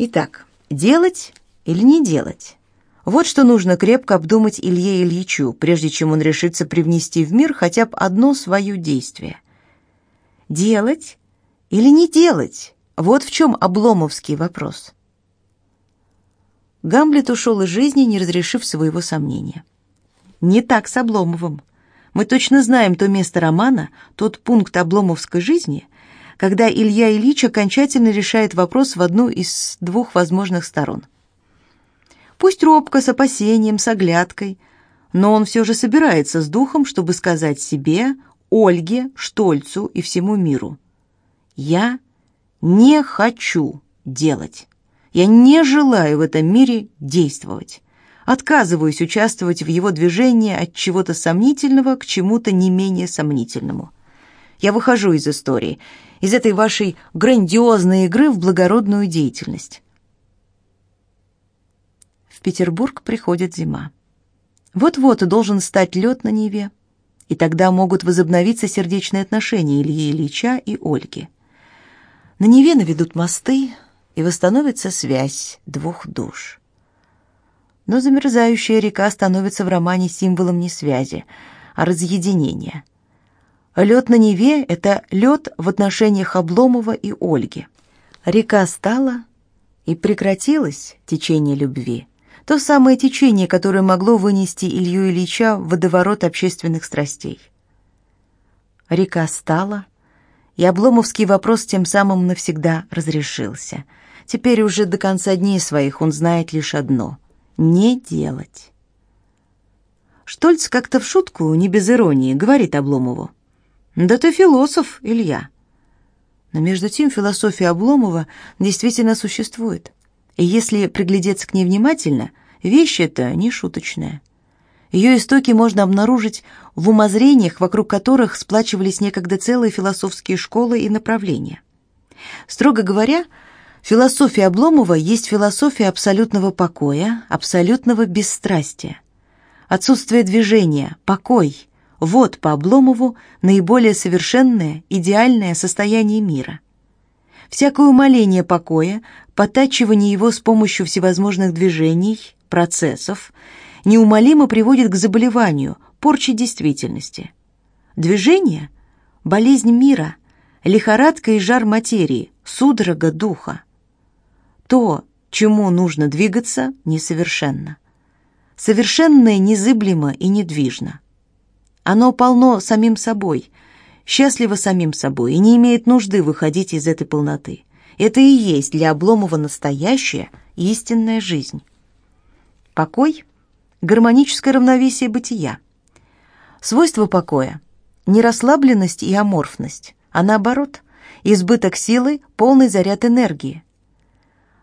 Итак, делать или не делать? Вот что нужно крепко обдумать Илье Ильичу, прежде чем он решится привнести в мир хотя бы одно свое действие. Делать или не делать? Вот в чем обломовский вопрос. Гамлет ушел из жизни, не разрешив своего сомнения. Не так с Обломовым. Мы точно знаем то место романа, тот пункт обломовской жизни, когда Илья Ильич окончательно решает вопрос в одну из двух возможных сторон. Пусть робко, с опасением, с оглядкой, но он все же собирается с духом, чтобы сказать себе, Ольге, Штольцу и всему миру. «Я не хочу делать. Я не желаю в этом мире действовать. Отказываюсь участвовать в его движении от чего-то сомнительного к чему-то не менее сомнительному. Я выхожу из истории из этой вашей грандиозной игры в благородную деятельность. В Петербург приходит зима. Вот-вот должен стать лед на Неве, и тогда могут возобновиться сердечные отношения Ильи Ильича и Ольги. На Неве наведут мосты, и восстановится связь двух душ. Но замерзающая река становится в романе символом не связи, а разъединения – Лед на Неве — это лед в отношениях Обломова и Ольги. Река стала, и прекратилось течение любви. То самое течение, которое могло вынести Илью Ильича в водоворот общественных страстей. Река стала, и Обломовский вопрос тем самым навсегда разрешился. Теперь уже до конца дней своих он знает лишь одно — не делать. Штольц как-то в шутку, не без иронии, говорит Обломову. Да ты философ, Илья. Но между тем философия Обломова действительно существует. И если приглядеться к ней внимательно, вещь эта не шуточная. Ее истоки можно обнаружить в умозрениях, вокруг которых сплачивались некогда целые философские школы и направления. Строго говоря, философия Обломова есть философия абсолютного покоя, абсолютного бесстрастия. Отсутствие движения, покой, вот по Обломову наиболее совершенное, идеальное состояние мира. Всякое умаление покоя, подтачивание его с помощью всевозможных движений, процессов, неумолимо приводит к заболеванию, порче действительности. Движение – болезнь мира, лихорадка и жар материи, судорога духа. То, чему нужно двигаться, несовершенно. Совершенное незыблемо и недвижно. Оно полно самим собой, счастливо самим собой и не имеет нужды выходить из этой полноты. Это и есть для Обломова настоящая, истинная жизнь. Покой — гармоническое равновесие бытия. Свойство покоя — не расслабленность и аморфность, а наоборот, избыток силы, полный заряд энергии.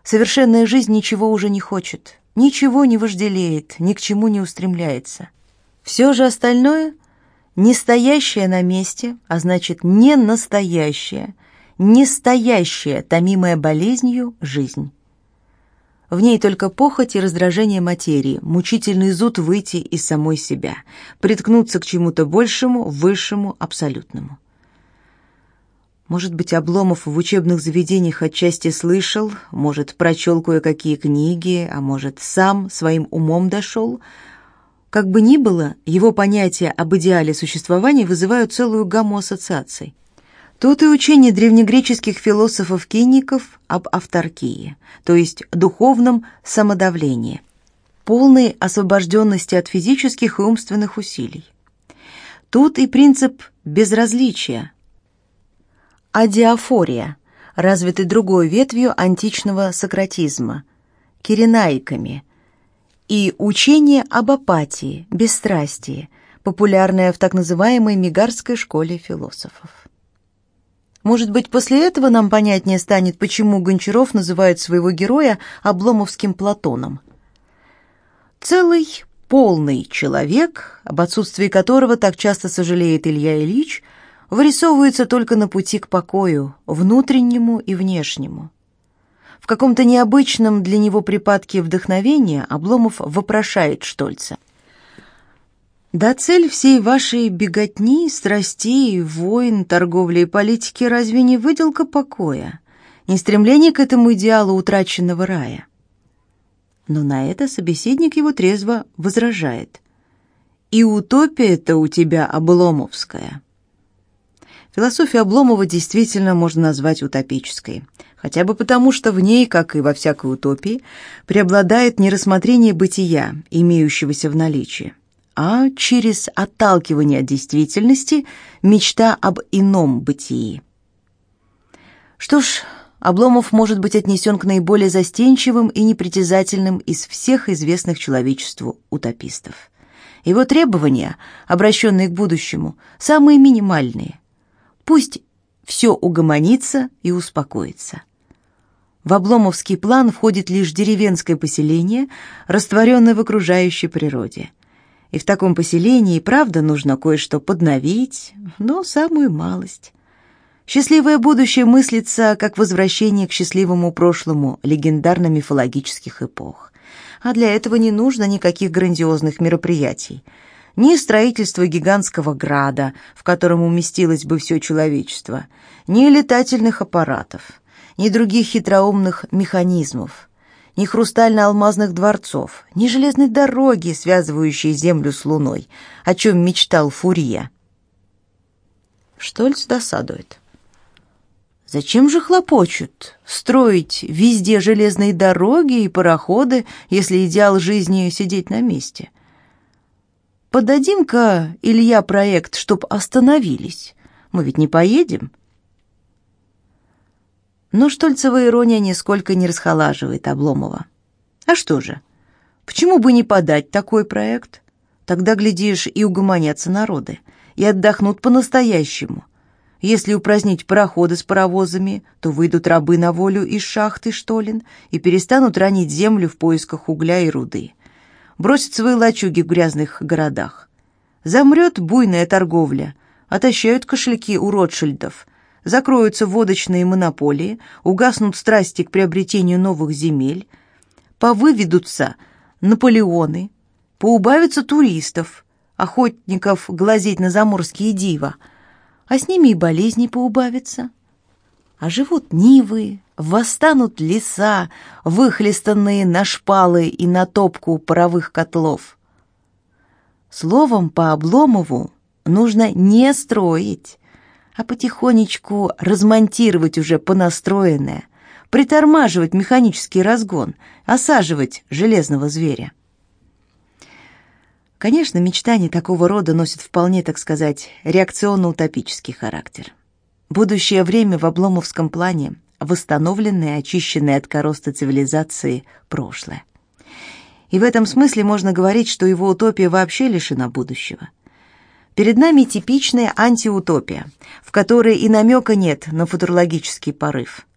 Совершенная жизнь ничего уже не хочет, ничего не вожделеет, ни к чему не устремляется. Все же остальное — не стоящая на месте, а значит, не настоящая, не стоящая, томимая болезнью, жизнь. В ней только похоть и раздражение материи, мучительный зуд выйти из самой себя, приткнуться к чему-то большему, высшему, абсолютному. Может быть, Обломов в учебных заведениях отчасти слышал, может, прочел кое-какие книги, а может, сам своим умом дошел – как бы ни было, его понятия об идеале существования вызывают целую гамму ассоциаций. Тут и учение древнегреческих философов-киников об авторкии, то есть духовном самодавлении, полной освобожденности от физических и умственных усилий. Тут и принцип безразличия, адиафория, развитый другой ветвью античного сократизма, киренаиками – и учение об апатии, бесстрастии, популярное в так называемой Мигарской школе философов. Может быть, после этого нам понятнее станет, почему Гончаров называет своего героя Обломовским Платоном. Целый, полный человек, об отсутствии которого так часто сожалеет Илья Ильич, вырисовывается только на пути к покою, внутреннему и внешнему. В каком-то необычном для него припадке вдохновения Обломов вопрошает Штольца. «Да цель всей вашей беготни, страстей, войн, торговли и политики разве не выделка покоя? не стремление к этому идеалу утраченного рая. Но на это собеседник его трезво возражает. «И утопия-то у тебя обломовская». Философию Обломова действительно можно назвать утопической, хотя бы потому, что в ней, как и во всякой утопии, преобладает не рассмотрение бытия, имеющегося в наличии, а через отталкивание от действительности мечта об ином бытии. Что ж, Обломов может быть отнесен к наиболее застенчивым и непритязательным из всех известных человечеству утопистов. Его требования, обращенные к будущему, самые минимальные. Пусть все угомонится и успокоится. В Обломовский план входит лишь деревенское поселение, растворенное в окружающей природе. И в таком поселении, правда, нужно кое-что подновить, но самую малость. Счастливое будущее мыслится как возвращение к счастливому прошлому легендарно-мифологических эпох. А для этого не нужно никаких грандиозных мероприятий. Ни строительства гигантского града, в котором уместилось бы все человечество, ни летательных аппаратов, ни других хитроумных механизмов, ни хрустально-алмазных дворцов, ни железной дороги, связывающей Землю с Луной, о чем мечтал Фурия. Штольц досадует. Зачем же хлопочут? Строить везде железные дороги и пароходы, если идеал жизни — сидеть на месте? Подадим-ка, Илья, проект, чтоб остановились. Мы ведь не поедем. Но Штольцева ирония нисколько не расхолаживает Обломова. А что же? Почему бы не подать такой проект? Тогда, глядишь, и угомонятся народы, и отдохнут по-настоящему — если упразднить пароходы с паровозами, то выйдут рабы на волю из шахты штолен и перестанут ранить землю в поисках угля и руды. Бросят свои лачуги в грязных городах. Замрет буйная торговля, отощают кошельки у Ротшильдов, закроются водочные монополии, угаснут страсти к приобретению новых земель, повыведутся Наполеоны, поубавится туристов, охотников глазеть на заморские дива – а с ними и болезни поубавятся. А живут нивы, восстанут леса, выхлестанные на шпалы и на топку паровых котлов. Словом, по Обломову нужно не строить, а потихонечку размонтировать уже понастроенное, притормаживать механический разгон, осаживать железного зверя. Конечно, мечтания такого рода носят вполне, так сказать, реакционно-утопический характер. Будущее время в обломовском плане – восстановленное, очищенное от короста цивилизации прошлое. И в этом смысле можно говорить, что его утопия вообще лишена будущего. Перед нами типичная антиутопия, в которой и намека нет на футурологический порыв.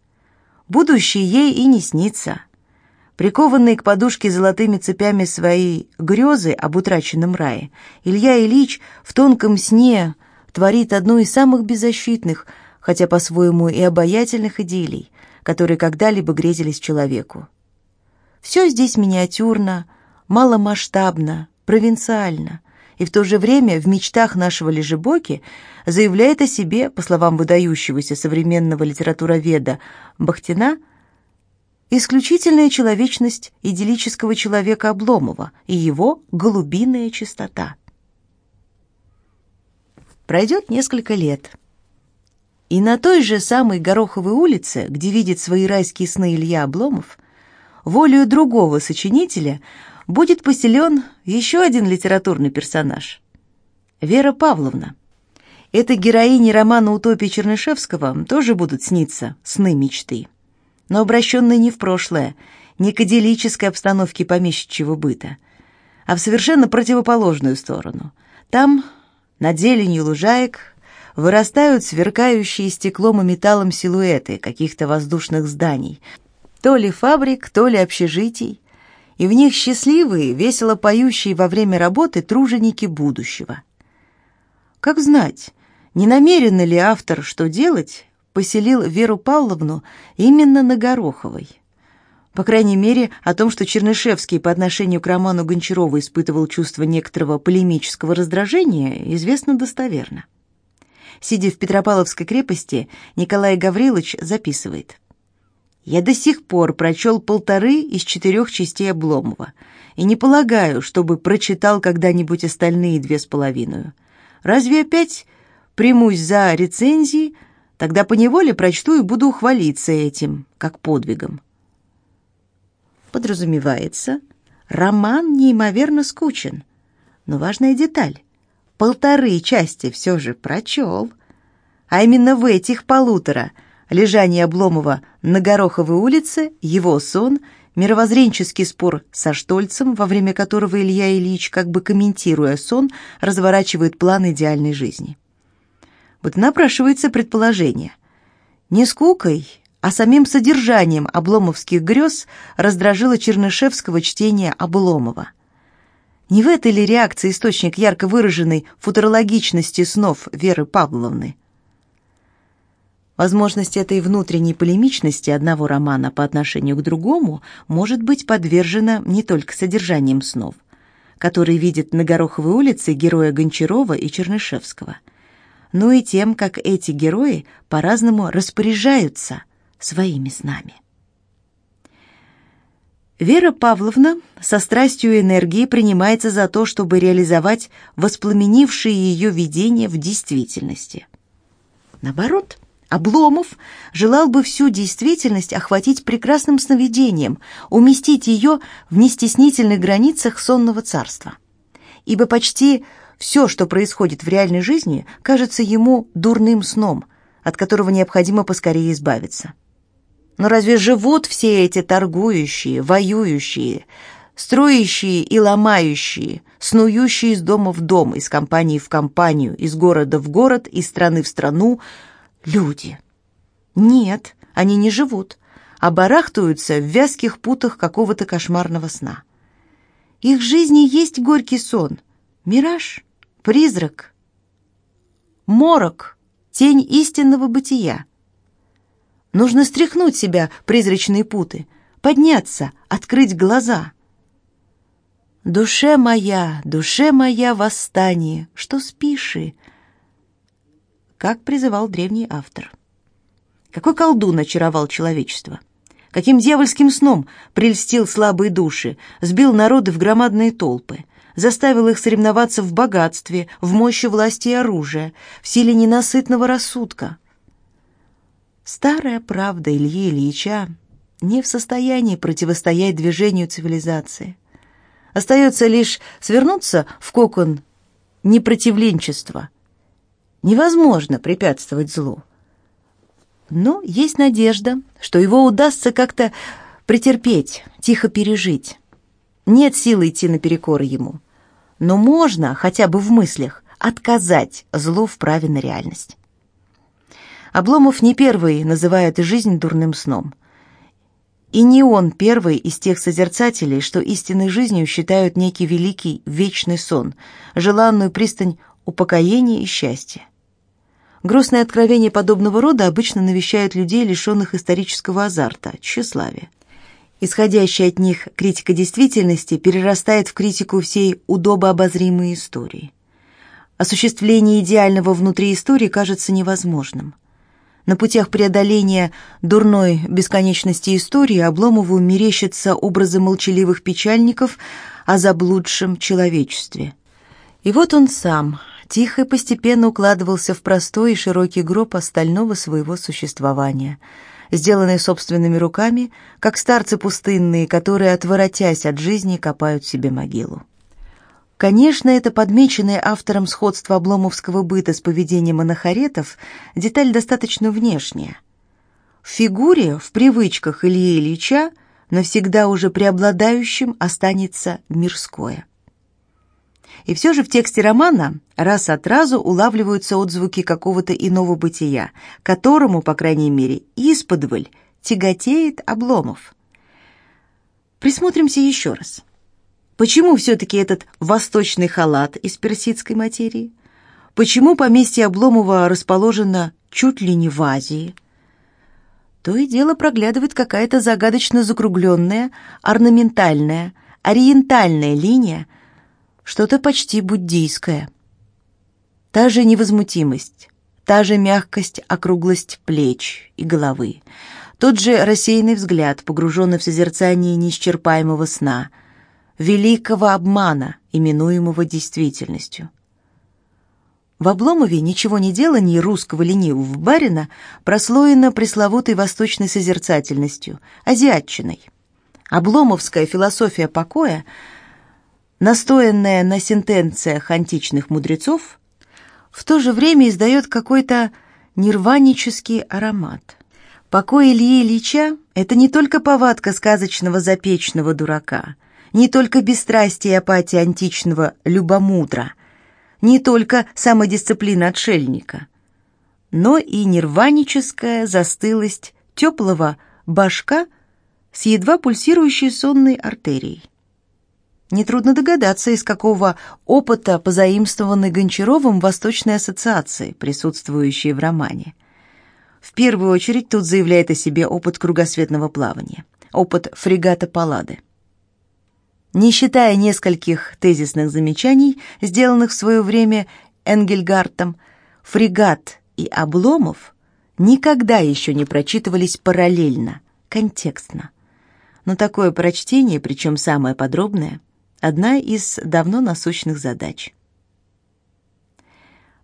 Будущее ей и не снится – Прикованные к подушке золотыми цепями свои грезы об утраченном рае, Илья Ильич в тонком сне творит одну из самых беззащитных, хотя по-своему и обаятельных идеалей, которые когда-либо грезились человеку. Все здесь миниатюрно, маломасштабно, провинциально, и в то же время в мечтах нашего Лежебоки заявляет о себе, по словам выдающегося современного литературоведа Бахтина, исключительная человечность идиллического человека Обломова и его голубиная чистота. Пройдет несколько лет. И на той же самой Гороховой улице, где видит свои райские сны Илья Обломов, волею другого сочинителя будет поселен еще один литературный персонаж — Вера Павловна. Этой героине романа «Утопия Чернышевского» тоже будут сниться сны мечты но обращенный не в прошлое, не к идиллической обстановке помещичьего быта, а в совершенно противоположную сторону. Там, над зеленью лужаек, вырастают сверкающие стеклом и металлом силуэты каких-то воздушных зданий, то ли фабрик, то ли общежитий, и в них счастливые, весело поющие во время работы труженики будущего. Как знать, не намерен ли автор что делать, поселил Веру Павловну именно на Гороховой. По крайней мере, о том, что Чернышевский по отношению к роману Гончарова испытывал чувство некоторого полемического раздражения, известно достоверно. Сидя в Петропавловской крепости, Николай Гаврилович записывает. Я до сих пор прочел полторы из четырех частей Обломова и не полагаю, чтобы прочитал когда-нибудь остальные две с половиной. Разве опять примусь за рецензии, тогда поневоле прочту и буду хвалиться этим, как подвигом. Подразумевается, роман неимоверно скучен, но важная деталь — полторы части все же прочел. А именно в этих полутора — лежание Обломова на Гороховой улице, его сон, мировоззренческий спор со Штольцем, во время которого Илья Ильич, как бы комментируя сон, разворачивает план идеальной жизни. Вот напрашивается предположение. Не скукой, а самим содержанием обломовских грез раздражило Чернышевского чтение Обломова. Не в этой ли реакции источник ярко выраженной футурологичности снов Веры Павловны? Возможность этой внутренней полемичности одного романа по отношению к другому может быть подвержена не только содержанием снов, которые видят на Гороховой улице героя Гончарова и Чернышевского, но и тем, как эти герои по-разному распоряжаются своими снами. Вера Павловна со страстью и энергией принимается за то, чтобы реализовать воспламенившие ее видения в действительности. Наоборот, Обломов желал бы всю действительность охватить прекрасным сновидением, уместить ее в нестеснительных границах сонного царства. Ибо почти все, что происходит в реальной жизни, кажется ему дурным сном, от которого необходимо поскорее избавиться. Но разве живут все эти торгующие, воюющие, строящие и ломающие, снующие из дома в дом, из компании в компанию, из города в город, из страны в страну, люди? Нет, они не живут, а барахтаются в вязких путах какого-то кошмарного сна. Их жизни есть горький сон, мираж, призрак, морок, тень истинного бытия. Нужно стряхнуть себя призрачные путы, подняться, открыть глаза. Душе моя, душе моя восстание, что спиши? Как призывал древний автор. Какой колдун очаровал человечество? Каким дьявольским сном прельстил слабые души, сбил народы в громадные толпы, заставил их соревноваться в богатстве, в мощи власти и оружия, в силе ненасытного рассудка — Старая правда Ильи Ильича не в состоянии противостоять движению цивилизации. Остается лишь свернуться в кокон непротивленчества. Невозможно препятствовать злу. Но есть надежда, что его удастся как-то претерпеть, тихо пережить. Нет силы идти наперекор ему. Но можно, хотя бы в мыслях, отказать злу в праве на реальность. Обломов не первый называет жизнь дурным сном. И не он первый из тех созерцателей, что истинной жизнью считают некий великий вечный сон, желанную пристань упокоения и счастья. Грустные откровения подобного рода обычно навещают людей, лишенных исторического азарта, тщеславия. Исходящая от них критика действительности перерастает в критику всей удобообозримой истории. Осуществление идеального внутри истории кажется невозможным. На путях преодоления дурной бесконечности истории Обломову мерещатся образы молчаливых печальников о заблудшем человечестве. И вот он сам, тихо и постепенно укладывался в простой и широкий гроб остального своего существования, сделанный собственными руками, как старцы пустынные, которые, отворотясь от жизни, копают себе могилу. Конечно, это подмеченное автором сходство обломовского быта с поведением анахаретов деталь достаточно внешняя. В фигуре, в привычках Ильи Ильича навсегда уже преобладающим останется мирское. И все же в тексте романа раз от разу улавливаются отзвуки какого-то иного бытия, которому, по крайней мере, исподволь тяготеет Обломов. Присмотримся еще раз. Почему все-таки этот восточный халат из персидской материи? Почему поместье Обломова расположено чуть ли не в Азии? То и дело проглядывает какая-то загадочно закругленная, орнаментальная, ориентальная линия, что-то почти буддийское. Та же невозмутимость, та же мягкость, округлость плеч и головы, Тот же рассеянный взгляд, погруженный в созерцание неисчерпаемого сна, великого обмана, именуемого действительностью. В Обломове ничего не делании русского ленивого барина прослоено пресловутой восточной созерцательностью, азиатчиной. Обломовская философия покоя, настоянная на сентенциях античных мудрецов, в то же время издает какой-то нирванический аромат. Покой Ильи Ильича — это не только повадка сказочного запечного дурака, не только бесстрастие и апатия античного любомудра — не только самодисциплина отшельника, но и нирваническая застылость теплого башка с едва пульсирующей сонной артерией. Нетрудно догадаться, из какого опыта позаимствованы Гончаровым восточные ассоциации, присутствующие в романе. В первую очередь тут заявляет о себе опыт кругосветного плавания, опыт фрегата Паллады. Не считая нескольких тезисных замечаний, сделанных в свое время Энгельгартом, фрегат и Обломов никогда еще не прочитывались параллельно, контекстно. Но такое прочтение, причем самое подробное, одна из давно насущных задач.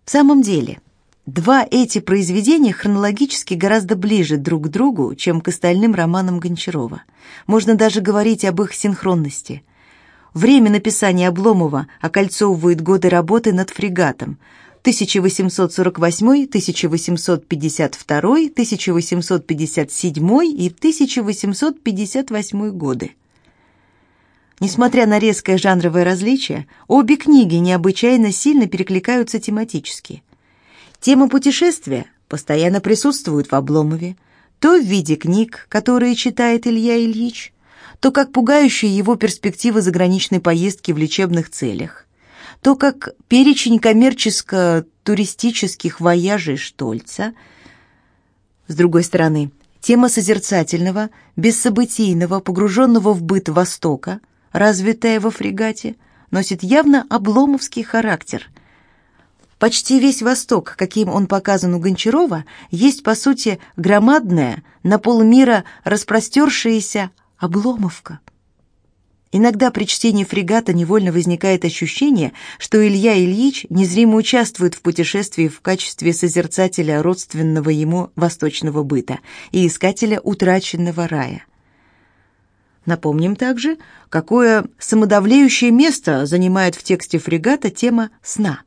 В самом деле, два эти произведения хронологически гораздо ближе друг к другу, чем к остальным романам Гончарова. Можно даже говорить об их синхронности – Время написания Обломова окольцовывает годы работы над фрегатом 1848, 1852, 1857 и 1858 годы. Несмотря на резкое жанровое различие, обе книги необычайно сильно перекликаются тематически. Тема путешествия постоянно присутствует в Обломове, то в виде книг, которые читает Илья Ильич, то как пугающие его перспективы заграничной поездки в лечебных целях, то как перечень коммерческо-туристических вояжей Штольца. С другой стороны, тема созерцательного, бессобытийного, погруженного в быт Востока, развитая во фрегате, носит явно обломовский характер. Почти весь Восток, каким он показан у Гончарова, есть, по сути, громадная, на полмира распростершаяся Обломовка. Иногда при чтении фрегата невольно возникает ощущение, что Илья Ильич незримо участвует в путешествии в качестве созерцателя родственного ему восточного быта и искателя утраченного рая. Напомним также, какое самодавлеющее место занимает в тексте фрегата тема сна.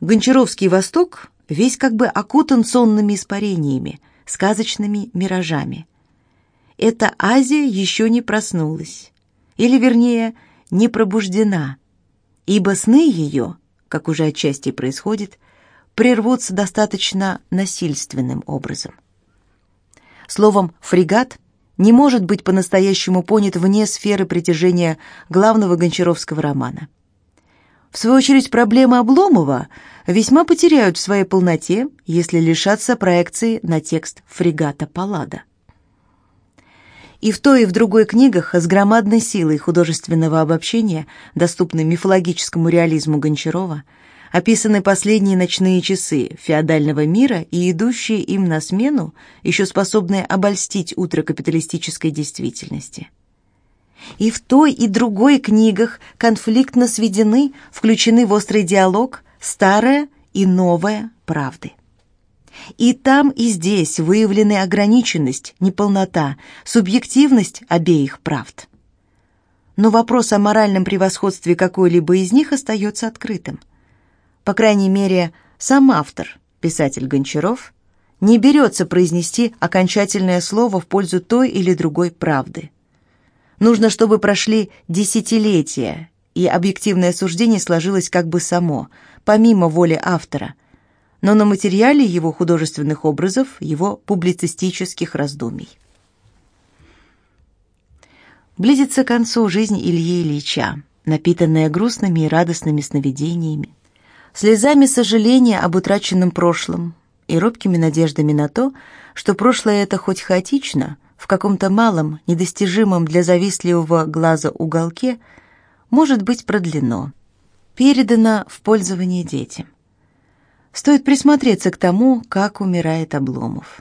Гончаровский Восток весь как бы окутан сонными испарениями, сказочными миражами – эта Азия еще не проснулась, или, вернее, не пробуждена, ибо сны ее, как уже отчасти происходит, прервутся достаточно насильственным образом. Словом, фрегат не может быть по-настоящему понят вне сферы притяжения главного гончаровского романа. В свою очередь, проблемы Обломова весьма потеряют в своей полноте, если лишатся проекции на текст фрегата Паллада. И в той, и в другой книгах с громадной силой художественного обобщения, доступной мифологическому реализму Гончарова, описаны последние ночные часы феодального мира и идущие им на смену, еще способные обольстить утро капиталистической действительности. И в той, и другой книгах конфликтно сведены, включены в острый диалог старая и новая правды. И там, и здесь выявлены ограниченность, неполнота, субъективность обеих правд. Но вопрос о моральном превосходстве какой-либо из них остается открытым. По крайней мере, сам автор, писатель Гончаров, не берется произнести окончательное слово в пользу той или другой правды. Нужно, чтобы прошли десятилетия, и объективное суждение сложилось как бы само, помимо воли автора – но на материале его художественных образов, его публицистических раздумий. Близится к концу жизнь Ильи Ильича, напитанная грустными и радостными сновидениями, слезами сожаления об утраченном прошлом и робкими надеждами на то, что прошлое это хоть хаотично, в каком-то малом, недостижимом для завистливого глаза уголке, может быть продлено, передано в пользование детям. Стоит присмотреться к тому, как умирает Обломов.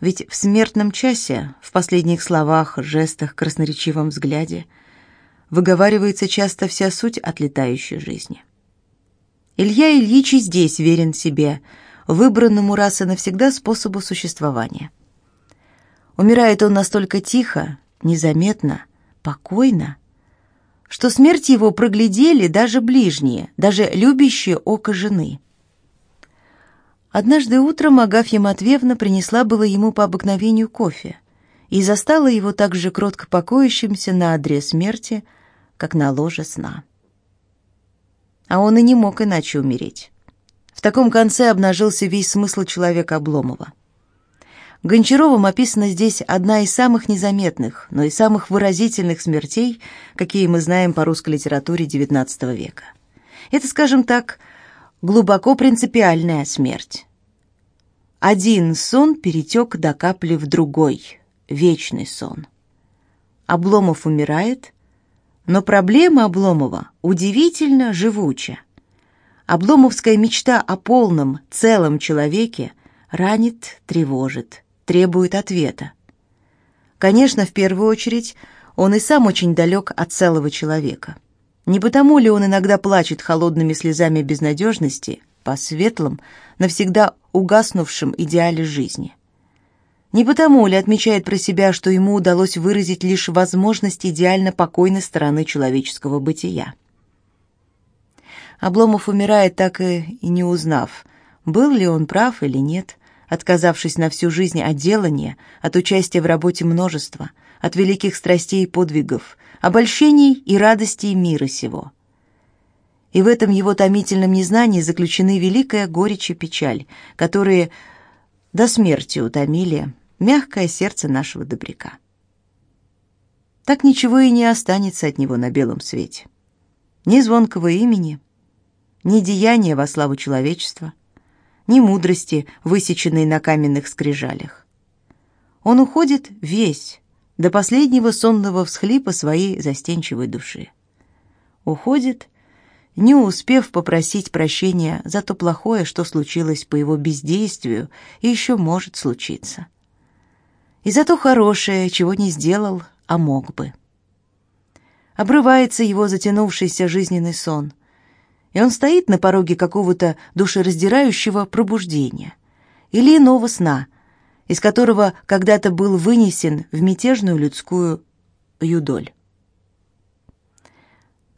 Ведь в смертном часе, в последних словах, жестах, красноречивом взгляде выговаривается часто вся суть отлетающей жизни. Илья Ильич и здесь верен себе, выбранному раз и навсегда способу существования. Умирает он настолько тихо, незаметно, покойно, что смерть его проглядели даже ближние, даже любящие око жены – Однажды утром Агафья Матвеевна принесла было ему по обыкновению кофе и застала его так же кротко покоящимся на одре смерти, как на ложе сна. А он и не мог иначе умереть. В таком конце обнажился весь смысл человека Обломова. Гончаровым описана здесь одна из самых незаметных, но и самых выразительных смертей, какие мы знаем по русской литературе XIX века. Это, скажем так, глубоко принципиальная смерть. Один сон перетек до капли в другой, вечный сон. Обломов умирает, но проблема Обломова удивительно живуча. Обломовская мечта о полном, целом человеке ранит, тревожит, требует ответа. Конечно, в первую очередь, он и сам очень далек от целого человека – не потому ли он иногда плачет холодными слезами безнадежности по светлым, навсегда угаснувшим идеале жизни? Не потому ли отмечает про себя, что ему удалось выразить лишь возможность идеально покойной стороны человеческого бытия? Обломов умирает так и, не узнав, был ли он прав или нет, отказавшись на всю жизнь от делания, от участия в работе множества, от великих страстей и подвигов, обольщений и радостей мира сего. И в этом его томительном незнании заключены великая горечь и печаль, которые до смерти утомили мягкое сердце нашего добряка. Так ничего и не останется от него на белом свете. Ни звонкого имени, ни деяния во славу человечества, ни мудрости, высеченной на каменных скрижалях. Он уходит весь, до последнего сонного всхлипа своей застенчивой души. Уходит, не успев попросить прощения за то плохое, что случилось по его бездействию и еще может случиться. И за то хорошее, чего не сделал, а мог бы. Обрывается его затянувшийся жизненный сон, и он стоит на пороге какого-то душераздирающего пробуждения или иного сна — из которого когда-то был вынесен в мятежную людскую юдоль.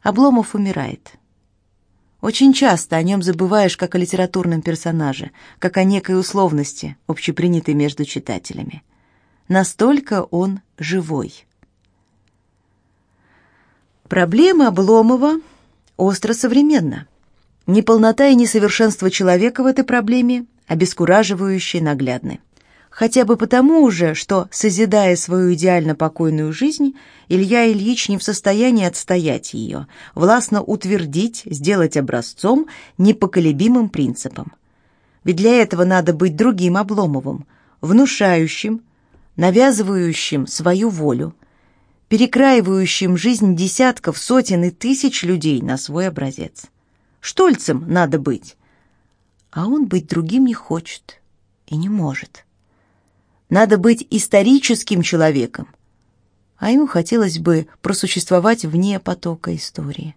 Обломов умирает. Очень часто о нем забываешь как о литературном персонаже, как о некой условности, общепринятой между читателями. Настолько он живой. Проблема Обломова остро современна. Неполнота и несовершенство человека в этой проблеме обескураживающе наглядны хотя бы потому уже, что, созидая свою идеально покойную жизнь, Илья Ильич не в состоянии отстоять ее, властно утвердить, сделать образцом, непоколебимым принципом. Ведь для этого надо быть другим Обломовым, внушающим, навязывающим свою волю, перекраивающим жизнь десятков, сотен и тысяч людей на свой образец. Штольцем надо быть, а он быть другим не хочет и не может. Надо быть историческим человеком, а ему хотелось бы просуществовать вне потока истории.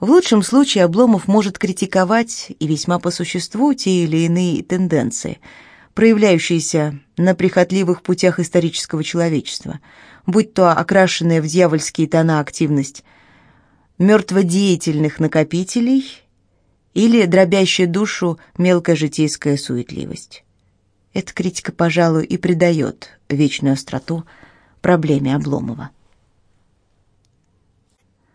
В лучшем случае Обломов может критиковать и весьма по существу те или иные тенденции, проявляющиеся на прихотливых путях исторического человечества, будь то окрашенная в дьявольские тона активность мертводеятельных накопителей или дробящая душу мелкожитейская суетливость. Эта критика, пожалуй, и придает вечную остроту проблеме Обломова.